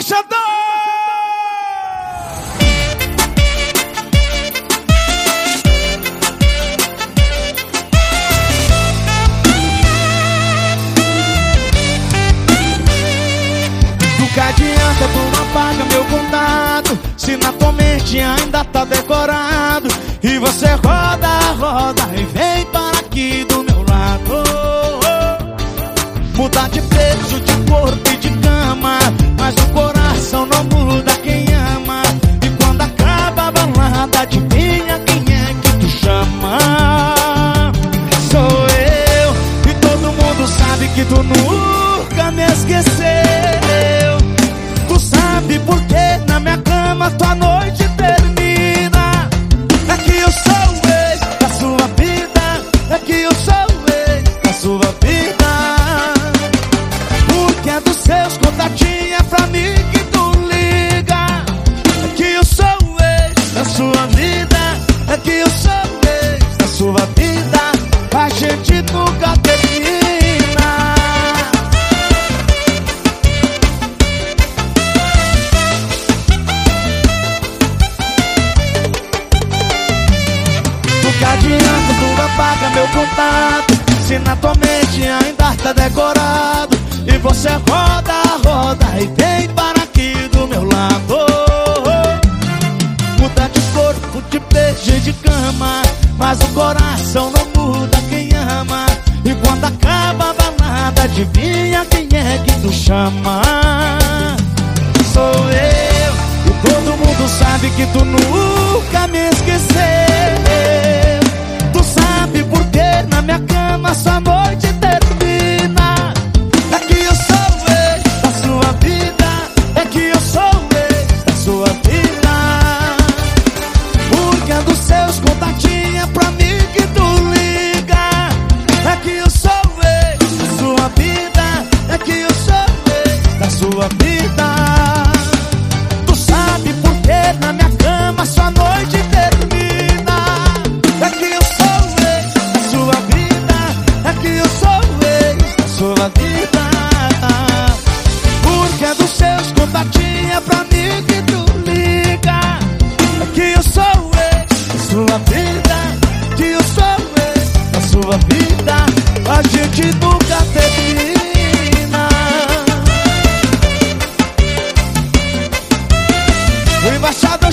embaixador! Do que adianta tu não apaga meu contato Se na mente ainda tá decorado sabe que tu nunca me esqueceu. Tu sabe por que na minha cama tua noite termina. É que eu sou o ex da sua vida. É que eu sou o ex da sua vida. Porque é dos seus contatinhos pra mim que tu liga. É que eu sou o ex da sua vida. É que eu sou o ex da sua vida contato Se na tua mente ainda tá decorado E você roda, roda e vem para aqui do meu lado. Muda de corpo, de beijo de cama Mas o coração não muda quem ama. E quando acaba a balada adivinha quem é que tu chama. Sou eu E todo mundo sabe que tu nunca me esqueceu que eu sou da sua vida Que eu sou ex da sua vida A gente nunca termina. O embaixador